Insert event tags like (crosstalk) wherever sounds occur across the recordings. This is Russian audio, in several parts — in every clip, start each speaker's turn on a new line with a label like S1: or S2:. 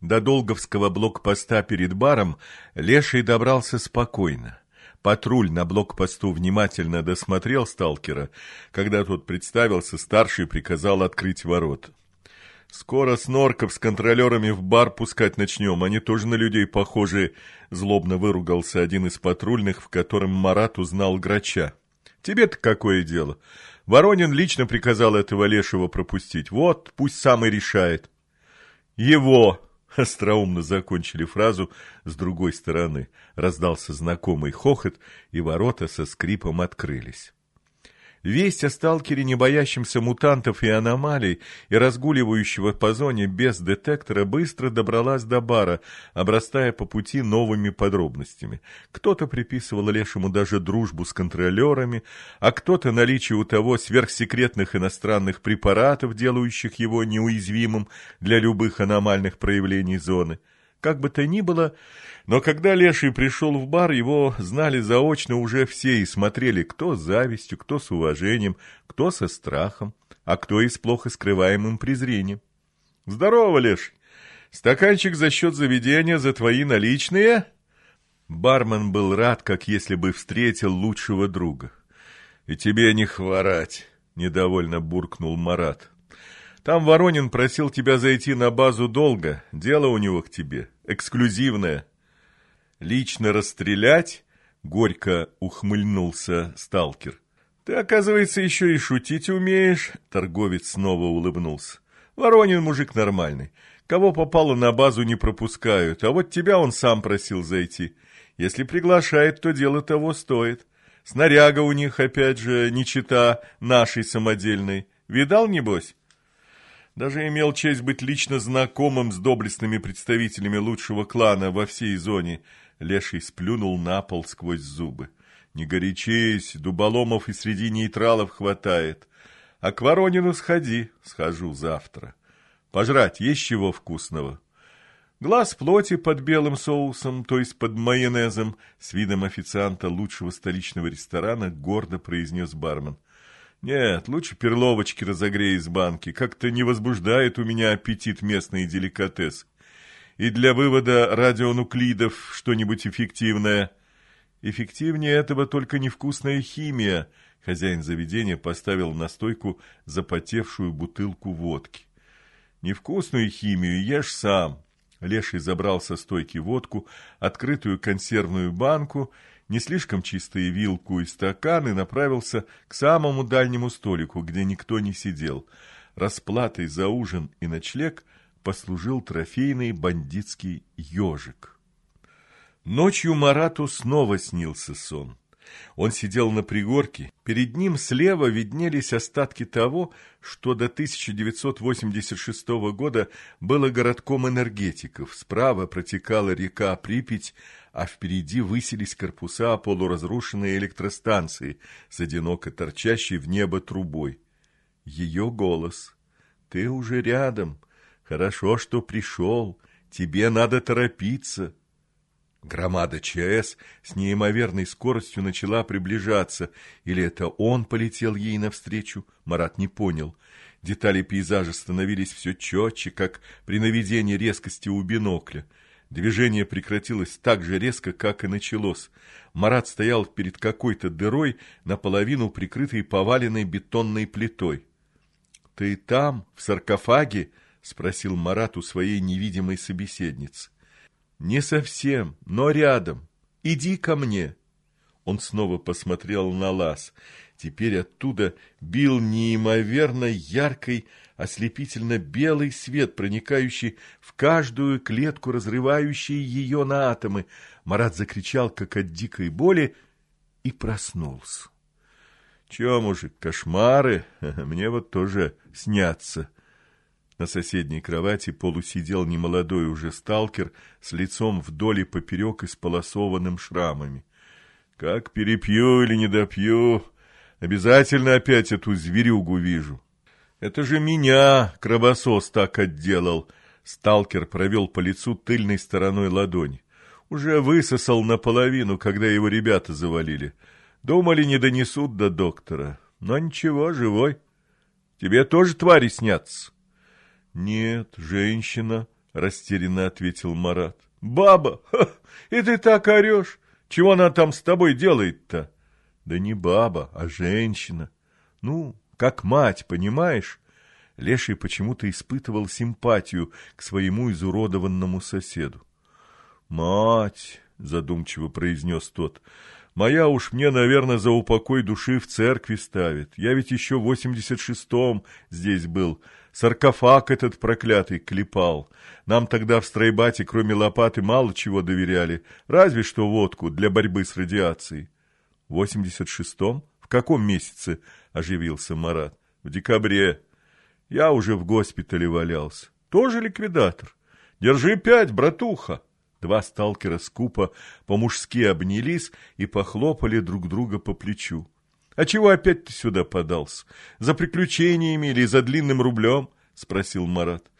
S1: До Долговского блокпоста перед баром Леший добрался спокойно. Патруль на блокпосту внимательно досмотрел сталкера. Когда тот представился, старший приказал открыть ворот. «Скоро снорков с контролерами в бар пускать начнем, они тоже на людей похожи», — злобно выругался один из патрульных, в котором Марат узнал грача. «Тебе-то какое дело? Воронин лично приказал этого лешего пропустить. Вот, пусть сам и решает». «Его!» Остроумно закончили фразу с другой стороны. Раздался знакомый хохот, и ворота со скрипом открылись. Весть о сталкере, не боящемся мутантов и аномалий, и разгуливающего по зоне без детектора, быстро добралась до бара, обрастая по пути новыми подробностями. Кто-то приписывал Лешему даже дружбу с контролерами, а кто-то наличие у того сверхсекретных иностранных препаратов, делающих его неуязвимым для любых аномальных проявлений зоны. Как бы то ни было, но когда Леший пришел в бар, его знали заочно уже все и смотрели, кто с завистью, кто с уважением, кто со страхом, а кто и с плохо скрываемым презрением. «Здорово, Леший! Стаканчик за счет заведения за твои наличные?» Бармен был рад, как если бы встретил лучшего друга. «И тебе не хворать!» — недовольно буркнул Марат. Там Воронин просил тебя зайти на базу долго. Дело у него к тебе. Эксклюзивное. Лично расстрелять? Горько ухмыльнулся сталкер. Ты, оказывается, еще и шутить умеешь. Торговец снова улыбнулся. Воронин мужик нормальный. Кого попало на базу не пропускают, а вот тебя он сам просил зайти. Если приглашает, то дело того стоит. Снаряга у них, опять же, не чита нашей самодельной. Видал, небось? Даже имел честь быть лично знакомым с доблестными представителями лучшего клана во всей зоне. Леший сплюнул на пол сквозь зубы. Не горячись, дуболомов и среди нейтралов хватает. А к Воронину сходи, схожу завтра. Пожрать есть чего вкусного. Глаз плоти под белым соусом, то есть под майонезом, с видом официанта лучшего столичного ресторана, гордо произнес бармен — нет, лучше перловочки разогрей из банки. Как-то не возбуждает у меня аппетит местный деликатес. И для вывода радионуклидов что-нибудь эффективное. Эффективнее этого только невкусная химия. Хозяин заведения поставил на стойку запотевшую бутылку водки. Невкусную химию ешь сам. Леший забрал со стойки водку, открытую консервную банку не слишком чистые вилку и стакан и направился к самому дальнему столику, где никто не сидел. Расплатой за ужин и ночлег послужил трофейный бандитский ежик. Ночью Марату снова снился сон. Он сидел на пригорке, перед ним слева виднелись остатки того, что до 1986 года было городком энергетиков, справа протекала река Припять, а впереди высились корпуса полуразрушенной электростанции с одиноко торчащей в небо трубой. Ее голос. «Ты уже рядом. Хорошо, что пришел. Тебе надо торопиться». Громада ЧАЭС с неимоверной скоростью начала приближаться. Или это он полетел ей навстречу? Марат не понял. Детали пейзажа становились все четче, как при наведении резкости у бинокля. Движение прекратилось так же резко, как и началось. Марат стоял перед какой-то дырой, наполовину прикрытой поваленной бетонной плитой. — Ты там, в саркофаге? — спросил Марат у своей невидимой собеседницы. — Не совсем, но рядом. Иди ко мне. Он снова посмотрел на лаз. Теперь оттуда бил неимоверно яркой, ослепительно белый свет, проникающий в каждую клетку, разрывающий ее на атомы. Марат закричал, как от дикой боли, и проснулся. Че, мужик, кошмары? (laughs) Мне вот тоже снятся. На соседней кровати полусидел немолодой уже сталкер с лицом вдоль и поперек исполосованным шрамами. Как перепью или не допью, Обязательно опять эту зверюгу вижу. Это же меня кровосос так отделал. Сталкер провел по лицу тыльной стороной ладони. Уже высосал наполовину, когда его ребята завалили. Думали, не донесут до доктора. Но ничего, живой. Тебе тоже твари снятся? Нет, женщина, — растерянно ответил Марат. «Баба! Ха! И ты так орешь! Чего она там с тобой делает-то?» «Да не баба, а женщина. Ну, как мать, понимаешь?» Леший почему-то испытывал симпатию к своему изуродованному соседу. «Мать!» — задумчиво произнес тот. «Моя уж мне, наверное, за упокой души в церкви ставит. Я ведь еще в восемьдесят шестом здесь был. Саркофаг этот проклятый клепал. Нам тогда в стройбате, кроме лопаты, мало чего доверяли. Разве что водку для борьбы с радиацией». «В восемьдесят шестом? В каком месяце?» — оживился Марат. «В декабре. Я уже в госпитале валялся. Тоже ликвидатор. Держи пять, братуха!» Два сталкера скупо по-мужски обнялись и похлопали друг друга по плечу. «А чего опять ты сюда подался? За приключениями или за длинным рублем?» — спросил Марат.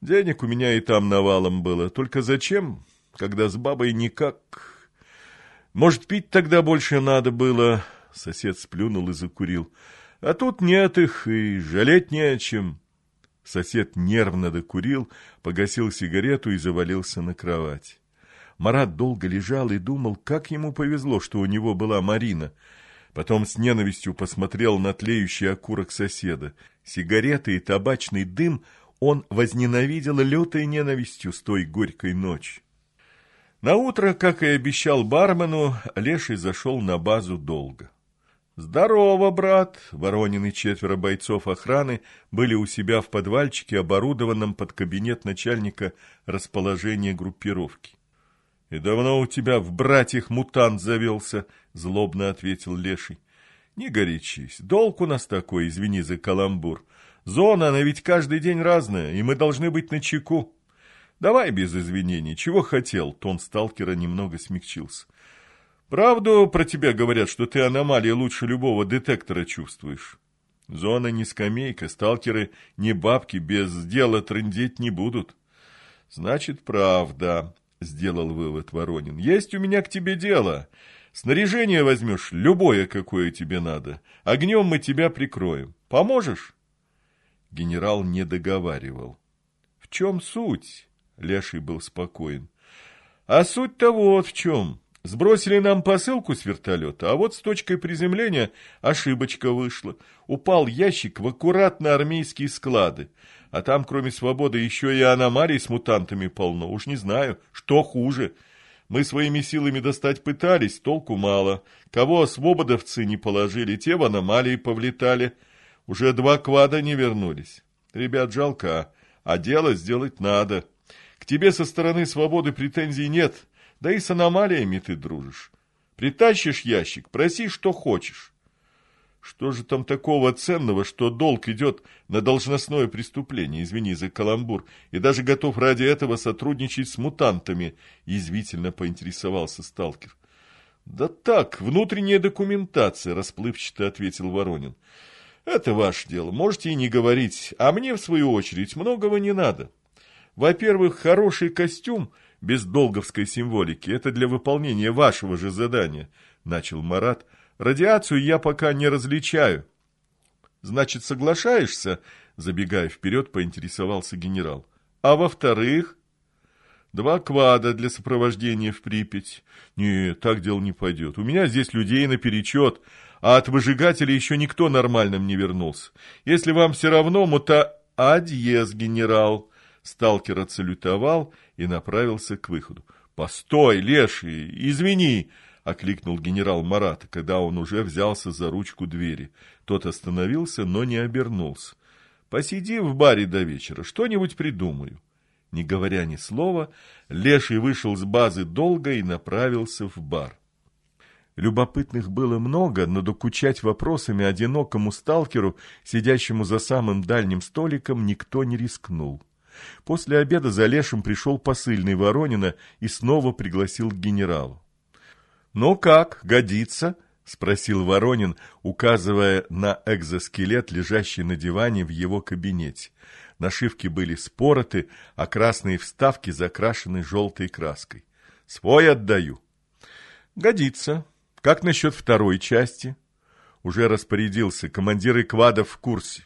S1: «Денег у меня и там навалом было. Только зачем, когда с бабой никак...» «Может, пить тогда больше надо было?» Сосед сплюнул и закурил. «А тут нет их, и жалеть не о чем». Сосед нервно докурил, погасил сигарету и завалился на кровать. Марат долго лежал и думал, как ему повезло, что у него была Марина. Потом с ненавистью посмотрел на тлеющий окурок соседа. Сигареты и табачный дым он возненавидел лютой ненавистью с той горькой ночи. Наутро, как и обещал бармену, Леший зашел на базу долго. «Здорово, брат!» Воронин и четверо бойцов охраны были у себя в подвальчике, оборудованном под кабинет начальника расположения группировки. «И давно у тебя в братьях мутант завелся?» — злобно ответил Леший. «Не горячись. Долг у нас такой, извини за каламбур. Зона, она ведь каждый день разная, и мы должны быть начеку. Давай без извинений. Чего хотел?» Тон сталкера немного смягчился. Правду про тебя говорят, что ты аномалии лучше любого детектора чувствуешь. Зона не скамейка, сталкеры не бабки, без дела трындеть не будут. Значит, правда, сделал вывод Воронин. Есть у меня к тебе дело. Снаряжение возьмешь, любое, какое тебе надо. Огнем мы тебя прикроем. Поможешь? Генерал не договаривал. В чем суть? Леший был спокоен. А суть-то вот в чем. Сбросили нам посылку с вертолета, а вот с точкой приземления ошибочка вышла. Упал ящик в аккуратно армейские склады. А там, кроме свободы, еще и аномалий с мутантами полно. Уж не знаю, что хуже. Мы своими силами достать пытались, толку мало. Кого свободовцы не положили, те в аномалии повлетали. Уже два квада не вернулись. Ребят, жалко, а дело сделать надо. К тебе со стороны свободы претензий нет, да и с аномалиями ты дружишь. Притащишь ящик, проси, что хочешь. Что же там такого ценного, что долг идет на должностное преступление, извини за каламбур, и даже готов ради этого сотрудничать с мутантами, язвительно поинтересовался сталкер. Да так, внутренняя документация, расплывчато ответил Воронин. Это ваше дело, можете и не говорить, а мне, в свою очередь, многого не надо. Во-первых, хороший костюм — без долговской символики. Это для выполнения вашего же задания, начал Марат. Радиацию я пока не различаю. Значит, соглашаешься? Забегая вперед, поинтересовался генерал. А во-вторых, два квада для сопровождения в Припять. Нет, так дело не пойдет. У меня здесь людей наперечет, а от выжигателя еще никто нормальным не вернулся. Если вам все равно, мута... Адьез, генерал. Сталкер отсалютовал и направился к выходу. «Постой, леший, извини!» — окликнул генерал Марат, когда он уже взялся за ручку двери. Тот остановился, но не обернулся. «Посиди в баре до вечера, что-нибудь придумаю». Не говоря ни слова, Леший вышел с базы долго и направился в бар. Любопытных было много, но докучать вопросами одинокому сталкеру, сидящему за самым дальним столиком, никто не рискнул. После обеда за Лешим пришел посыльный Воронина и снова пригласил к генералу. «Ну как, годится?» — спросил Воронин, указывая на экзоскелет, лежащий на диване в его кабинете. Нашивки были спороты, а красные вставки закрашены желтой краской. «Свой отдаю». «Годится. Как насчет второй части?» Уже распорядился, командиры квадов в курсе.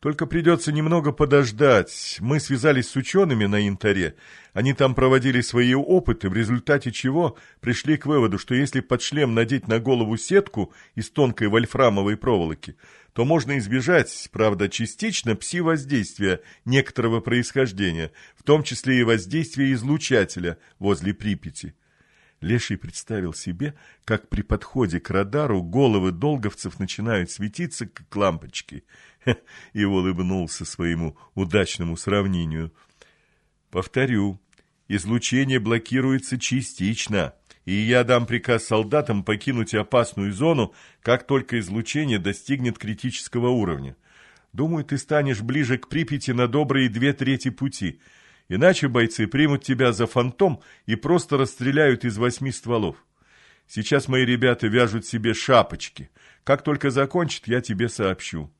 S1: Только придется немного подождать. Мы связались с учеными на Янтаре. Они там проводили свои опыты, в результате чего пришли к выводу, что если под шлем надеть на голову сетку из тонкой вольфрамовой проволоки, то можно избежать, правда, частично пси-воздействия некоторого происхождения, в том числе и воздействия излучателя возле Припяти. Леший представил себе, как при подходе к радару головы долговцев начинают светиться, как лампочки, (laughs) и улыбнулся своему удачному сравнению. Повторю, излучение блокируется частично, и я дам приказ солдатам покинуть опасную зону, как только излучение достигнет критического уровня. Думаю, ты станешь ближе к Припяти на добрые две трети пути — Иначе бойцы примут тебя за фантом и просто расстреляют из восьми стволов. Сейчас мои ребята вяжут себе шапочки. Как только закончат, я тебе сообщу.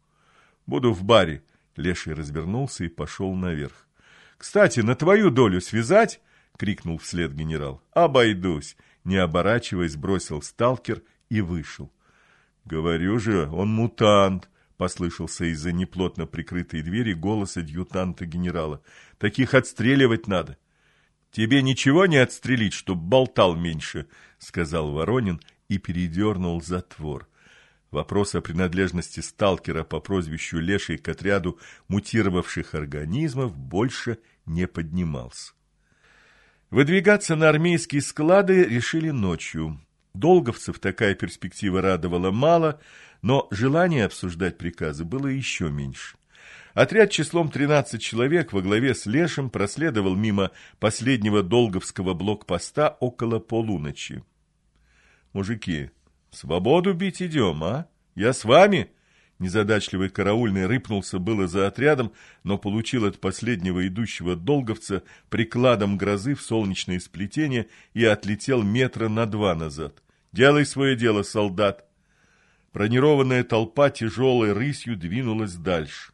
S1: Буду в баре. Леший развернулся и пошел наверх. Кстати, на твою долю связать? крикнул вслед генерал. Обойдусь. Не оборачиваясь, бросил сталкер и вышел. Говорю же, он мутант, Послышался из-за неплотно прикрытой двери голос адъютанта генерала. Таких отстреливать надо. Тебе ничего не отстрелить, чтоб болтал меньше, сказал Воронин и передернул затвор. Вопрос о принадлежности сталкера по прозвищу Леший к отряду мутировавших организмов больше не поднимался. Выдвигаться на армейские склады решили ночью. Долговцев такая перспектива радовала мало, но желание обсуждать приказы было еще меньше. Отряд числом 13 человек во главе с Лешем проследовал мимо последнего долговского блокпоста около полуночи. «Мужики, свободу бить идем, а? Я с вами?» Незадачливый караульный рыпнулся было за отрядом, но получил от последнего идущего долговца прикладом грозы в солнечное сплетение и отлетел метра на два назад. «Делай свое дело, солдат!» Бронированная толпа тяжелой рысью двинулась дальше.